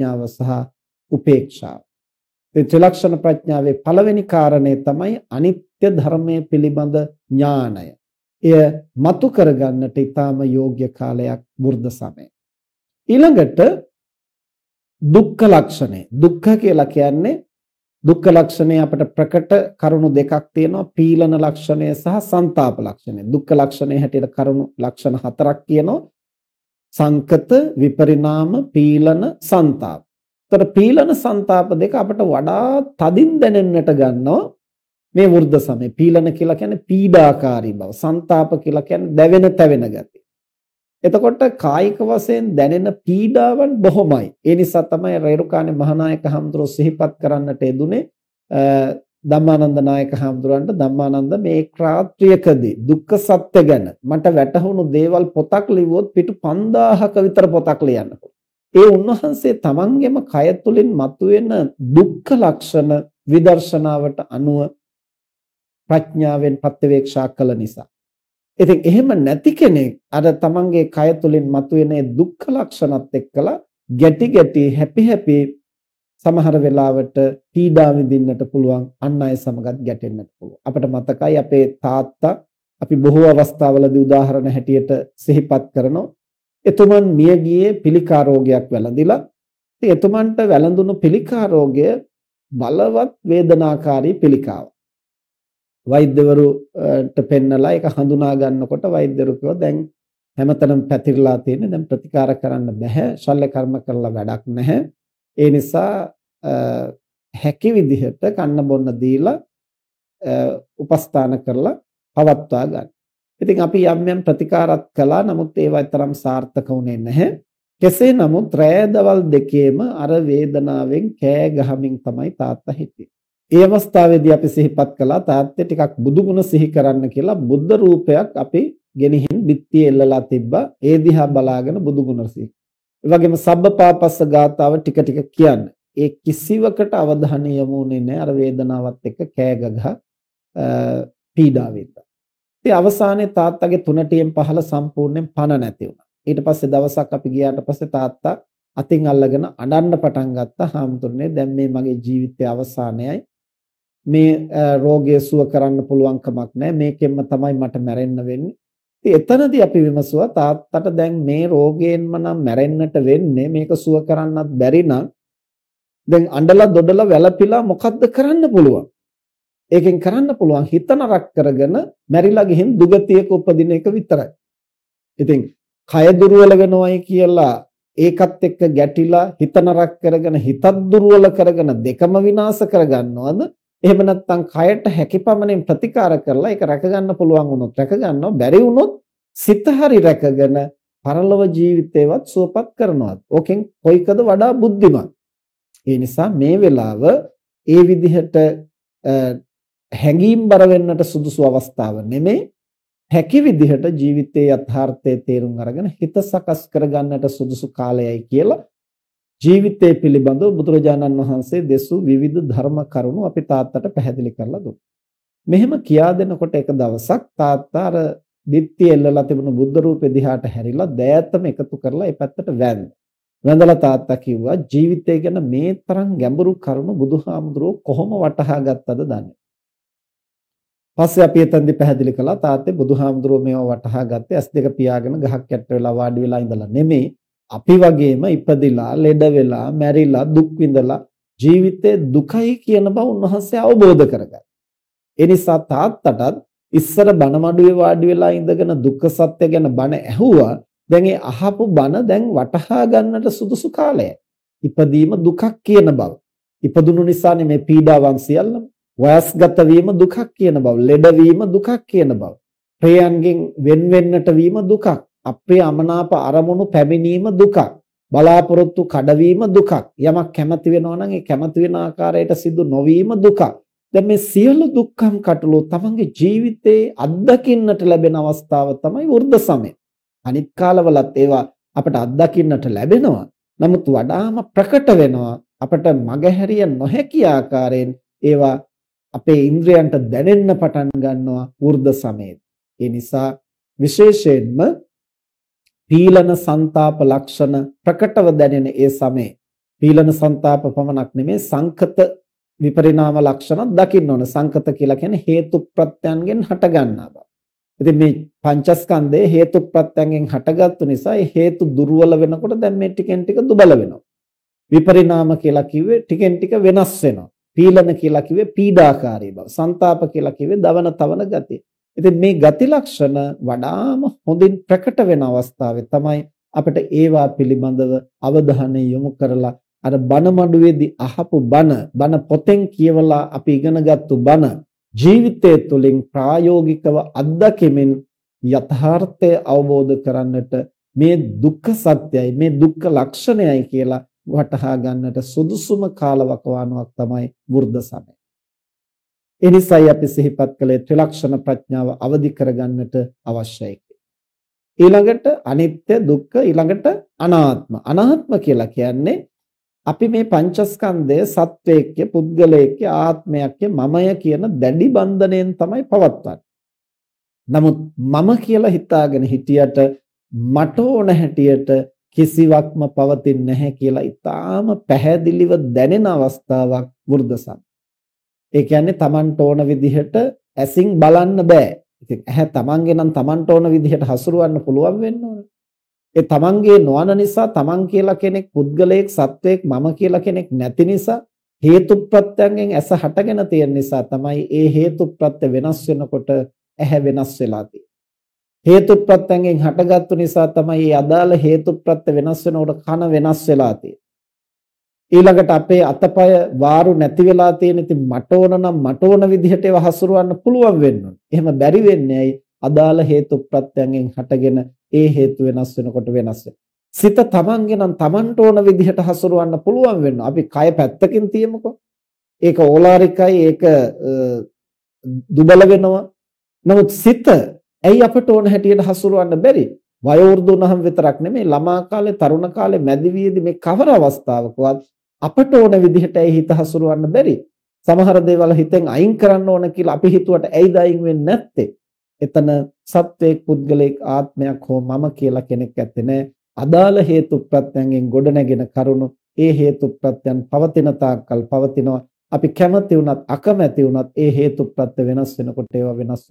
ප්‍රඥාව සහ උපේක්ෂාව. ඒ ත්‍රිලක්ෂණ ප්‍රඥාවේ පළවෙනි කාරණේ තමයි අනිත්‍ය ධර්මයේ පිළිබඳ ඥානය. එය මතු කරගන්නට ඊටාම යෝග්‍ය කාලයක් වෘද්ධ සමය. ඊළඟට දුක්ඛ ලක්ෂණය. දුක්ඛ කියලා කියන්නේ දුක්ඛ ලක්ෂණය අපිට ප්‍රකට කරුණු දෙකක් තියෙනවා පීලන ලක්ෂණය සහ ਸੰతాප ලක්ෂණය. දුක්ඛ ලක්ෂණය හැටියට කරුණු ලක්ෂණ හතරක් කියනවා. සංකත විපරිණාම පීලන ਸੰతాප. ඒතර පීලන ਸੰతాප දෙක අපට වඩා තදින් දැනෙන්නට ගන්නවා මේ වෘද්ධ සමයේ. පීලන කියලා කියන්නේ පීඩාකාරී බව. ਸੰతాප කියලා කියන්නේ දැවෙන තැවෙන ගති. එතකොට කායික වශයෙන් දැනෙන පීඩාවන් බොහොමයි. ඒ නිසා තමයි රේරුකාණේ මහානායක හඳුරෝ සිහිපත් කරන්නට යෙදුනේ ධම්මානන්ද නායක හඳුරන්ට ධම්මානන්ද මේ ක්‍රාත්‍රියකදී දුක්ඛ සත්‍ය ගැන මට වැටහුණු දේවල් පොතක් ලිව්වොත් පිටු 5000ක විතර පොතක් ලියන්න ඒ උන්වහන්සේ තමන්ගේම කය තුලින් මතුවෙන දුක්ඛ ලක්ෂණ විදර්ශනාවට අනුව ප්‍රඥාවෙන් ප්‍රත්‍යවේක්ෂා කළ නිසා. ඉතින් එහෙම නැති කෙනෙක් අර තමන්ගේ කය තුලින් මතුවෙන දුක්ඛ ලක්ෂණත් එක්කලා ගැටි ගැටි හැපි හැපි සමහර වෙලාවට පීඩා විඳින්නට පුළුවන් අන් අය සමගත් ගැටෙන්නට පුළුවන්. අපිට මතකයි අපේ තාත්තා අපි බොහෝ අවස්ථාවලදී උදාහරණ හැටියට සිහිපත් කරනවා. එතුමන් මිය ගියේ පිළිකා රෝගයක් වැළඳිලා ඉතින් එතුමන්ට වැළඳුණු පිළිකා රෝගය බලවත් වේදනාකාරී පිළිකාවක්. වෛද්‍යවරුන්ට පෙන්නලා ඒක හඳුනා ගන්නකොට වෛද්‍යවරු කිව්වා දැන් හැමතැනම පැතිරලා තියෙන දැන් ප්‍රතිකාර කරන්න බෑ ශල්‍ය කර්ම කරලා වැඩක් නැහැ. ඒ නිසා හැකි විදිහට කන්න බොන්න දීලා උපස්ථාන කරලා පවත්වා ගන්න. ඉතින් අපි යම් යම් ප්‍රතිකාරات කළා නමුත් ඒවා තරම් සාර්ථක වුණේ නැහැ. කෙසේ නමුත් රෑ දවල් දෙකේම අර වේදනාවෙන් කෑ ගහමින් තමයි තාත්තා හිටියේ. ඒ අවස්ථාවේදී අපි සිහිපත් කළා තාත්තේ ටිකක් බුදුගුණ සිහි කරන්න කියලා බුද්ධ රූපයක් අපි ගෙනihin බිත්තියේ එල්ලලා තිබ්බා. ඒ දිහා බලාගෙන බුදුගුණ සිහි. ඒ වගේම සබ්බපාපස්ස ගාතාව ටික ටික කියන්න. ඒ කිසිවකට අවධානය යොමුනේ නැහැ අර වේදනාවත් එක්ක කෑ ගගහ පීඩා වෙද්දා. ඉතින් අවසානයේ තාත්තගේ තුනටියෙන් පහළ සම්පූර්ණයෙන් පණ නැති වුණා. ඊට පස්සේ දවසක් අපි ගියාට පස්සේ තාත්තා අතින් අල්ලගෙන අඬන්න පටන් ගත්තා. "හාමුදුරනේ දැන් මේ මගේ ජීවිතයේ අවසානයයි. මේ රෝගය සුව කරන්න පුළුවන් කමක් නැහැ මේකෙන්ම තමයි මට මැරෙන්න වෙන්නේ ඉතින් එතනදී අපි විමසුවා තාත්තට දැන් මේ රෝගයෙන්ම නම් මැරෙන්නට වෙන්නේ මේක සුව කරන්නත් බැරි නම් දැන් අඬලා දොඩලා වැළපිලා මොකද්ද කරන්න පුළුවන්? ඒකෙන් කරන්න පුළුවන් හිත නරක කරගෙන මැරිලා ගිහින් දුගතියක උපදින එක විතරයි. ඉතින් කය දුර්වල වෙනවයි කියලා ඒකත් එක්ක ගැටිලා හිත නරක කරගෙන හිතත් දුර්වල කරගෙන දෙකම විනාශ කරගන්නවද? එහෙම නැත්නම් කයට හැකියපමණින් ප්‍රතිකාර කරලා ඒක රැක ගන්න පුළුවන් වුණොත් රැක ගන්නවා බැරි වුණොත් සිත හරි රැකගෙන පරලොව ජීවිතේවත් සුවපත් කරනවා. ඕකෙන් කොයිකද වඩා බුද්ධිමත්. ඒ නිසා මේ වෙලාව ඒ විදිහට හැඟීම් බර වෙන්නට සුදුසු අවස්ථාව නෙමෙයි. හැකි විදිහට ජීවිතයේ යථාර්ථය තේරුම් අරගෙන හිත සකස් කරගන්නට සුදුසු කාලයයි කියලා ජීවිතය පිළිබඳව බුදුරජාණන් වහන්සේ දෙසූ විවිධ ධර්ම කරුණු අපි තාත්තට පැහැදිලි කරලා දුන්නා. මෙහෙම කියා දෙනකොට එක දවසක් තාත්තා අර බිත්ති එල්ලලා තිබුණු බුද්ධ රූපෙ දිහාට හැරිලා දෑතම එකතු කරලා ඒ පැත්තට වැන්ද. වැඳලා තාත්තා කිව්වා ජීවිතය ගැන මේ තරම් ගැඹුරු කරුණු බුදුහාමුදුරුවෝ කොහොම වටහා ගත්තද දන්නේ. පස්සේ අපි එතනදි පැහැදිලි කළා තාත්තේ බුදුහාමුදුරුවෝ මේව වටහා ගත්තේ ඇස් දෙක පියාගෙන ගහක් යට වෙලා වාඩි වෙලා ඉඳලා නෙමෙයි අපි වගේම ඉපදිලා ලෙඩ වෙලා මැරිලා දුක් විඳලා ජීවිතේ දුකයි කියන බව උන්වහන්සේ අවබෝධ කරගත්තා. ඒ නිසා තාත්තටත් ඉස්සර බණ මඩුවේ වාඩි වෙලා ඉඳගෙන දුක්ඛ සත්‍ය ගැන බණ ඇහුවා. දැන් ඒ අහපු බණ දැන් වටහා ගන්නට සුදුසු කාලයයි. ඉපදීම දුකක් කියන බව. ඉපදුණු නිසානේ මේ පීඩාවන් සියල්ලම. වයස්ගත වීම දුකක් කියන බව. ලෙඩවීම දුකක් කියන බව. ප්‍රේයන්ගෙන් වෙන් වෙන්නට වීම දුකක්. අප්‍රිය අමනාප අරමුණු පැමිණීම දුකක්. බලාපොරොත්තු කඩවීම දුකක්. යමක් කැමති වෙනවා නම් ඒ කැමති වෙන ආකාරයට සිදු නොවීම දුකක්. දැන් මේ සියලු දුක්ඛම් කටළු තමන්ගේ ජීවිතේ අත්දකින්නට ලැබෙන අවස්ථාව තමයි වෘද්ධ සමය. අනිත් කාලවලත් ඒවා අපට අත්දකින්නට ලැබෙනවා. නමුත් වඩාම ප්‍රකට වෙනවා අපට මගහැරිය නොහැකි ආකාරයෙන් ඒවා අපේ ඉන්ද්‍රයන්ට දැනෙන්න පටන් ගන්නවා වෘද්ධ සමයේ. ඒ නිසා විශේෂයෙන්ම පීලන ਸੰతాප ලක්ෂණ ප්‍රකටව දැනෙන ඒ සමයේ පීලන ਸੰతాප පමණක් නෙමේ සංකත විපරිණාම ලක්ෂණ දකින්න ඕන සංකත කියලා කියන්නේ හේතු ප්‍රත්‍යයන්ගෙන් හටගන්නා බව. ඉතින් මේ පංචස්කන්ධයේ හේතු ප්‍රත්‍යයන්ගෙන් හටගත්තු නිසා ඒ හේතු දුර්වල වෙනකොට දැන් මේ ටිකෙන් ටික දුබල වෙනවා. විපරිණාම කියලා කිව්වේ ටිකෙන් ටික වෙනස් වෙනවා. පීලන කියලා කිව්වේ පීඩාකාරී බව. ਸੰతాප කියලා කිව්වේ දවන තවන ගතිය. ඉතින් මේ ගති ලක්ෂණ වඩාම හොඳින් ප්‍රකට වෙන අවස්ථාවේ තමයි අපිට ඒවා පිළිබඳව අවධානය යොමු කරලා අර බණ මඩුවේදී අහපු බණ බණ පොතෙන් කියවලා අපි ඉගෙනගත්තු බණ ජීවිතය තුළින් ප්‍රායෝගිකව අත්දැකීමෙන් යථාර්ථය අවබෝධ කරන්නට මේ දුක්ඛ සත්‍යයි මේ දුක්ඛ ලක්ෂණයයි කියලා වටහා ගන්නට සුදුසුම කාලවකවානුවක් තමයි වෘද්ධ සමය. ඒ නිසායි අපි සිහිපත් කළේ ත්‍රිලක්ෂණ ප්‍රඥාව අවදි කරගන්නට අවශ්‍යයි. ඊළඟට අනිත්‍ය දුක්ඛ ඊළඟට අනාත්ම. අනාත්ම කියලා කියන්නේ අපි මේ පංචස්කන්ධය සත්වයක්ය පුද්ගලයෙක්ය ආත්මයක්ය මමය කියන දැඩි බන්ධණයෙන් තමයි පවත්වන්නේ. නමුත් මම කියලා හිතාගෙන හිටියට මට ඕන හැටියට කිසිවක්ම පවතින්නේ නැහැ කියලා ඊටාම පැහැදිලිව දැනෙන අවස්ථාවක් වෘද්ධසම්. ඒ කියන්නේ Tamanට ඕන විදිහට ඇසින් බලන්න බෑ. ඉතින් ඇහැ Tamanගේ නම් Tamanට ඕන විදිහට හසුරවන්න පුළුවන් වෙන්න ඕනේ. ඒ තමන්ගේ නොවන නිසා තමන් කියලා කෙනෙක් පුද්ගලයෙක් සත්වයක් මම කියලා කෙනෙක් නැති නිසා හේතුප්‍රත්‍යයෙන් ඇස හටගෙන තියෙන නිසා තමයි ඒ හේතුප්‍රත්‍ය වෙනස් වෙනකොට ඇහැ වෙනස් වෙලා තියෙන්නේ. හේතුප්‍රත්‍යයෙන් හටගත්තු නිසා තමයි මේ අදාළ හේතුප්‍රත්‍ය වෙනස් වෙනකොට කන වෙනස් වෙලා තියෙන්නේ. ඊළඟට අපේ අතපය වාරු නැති වෙලා තියෙන ඉතින් මට ඕන නම් මට ඕන විදිහට ඒව හසුරවන්න පුළුවන් වෙන්න ඕනේ. එහෙම බැරි වෙන්නේ ඇයි? අදාළ හේතුප්‍රත්‍යයෙන් හටගෙන ඒ හේතු වෙනස් වෙනකොට වෙනස් සිත තමන්ගේ නම් තමන්ට ඕන විදිහට හසුරවන්න පුළුවන් වෙනවා. අපි කය පැත්තකින් තියමුකෝ. ඒක ඕලාරිකයි ඒක දුබල වෙනවා. නමුත් සිත ඇයි අපට ඕන හැටියට හසුරවන්න බැරි? වයෝවෘද්ධ වුණාම විතරක් නෙමෙයි ළමා කාලේ තරුණ කාලේ මැදිවියේදී මේ කවර අවස්ථාවකවත් අපට ඕන විදිහට ඇයි හිත හසුරවන්න බැරි? සමහර දේවල් හිතෙන් අයින් කරන්න ඕන කියලා අපි හිතුවට ඇයිද අයින් වෙන්නේ නැත්තේ? එතන සත්වයක් පුද්ගලයෙක් ආත්මයක් හෝ මම කියලා කෙනෙක් ඇත්තේ නැහැ. අදාළ හේතු ප්‍රත්‍යයෙන් ගොඩනැගෙන කරුණු ඒ හේතු ප්‍රත්‍යයන් පවතින තාක්කල් පවතිනවා. අපි කැමති වුණත් අකමැති වුණත් ඒ හේතු ප්‍රත්‍ය වෙනස් වෙනකොට ඒවා වෙනස්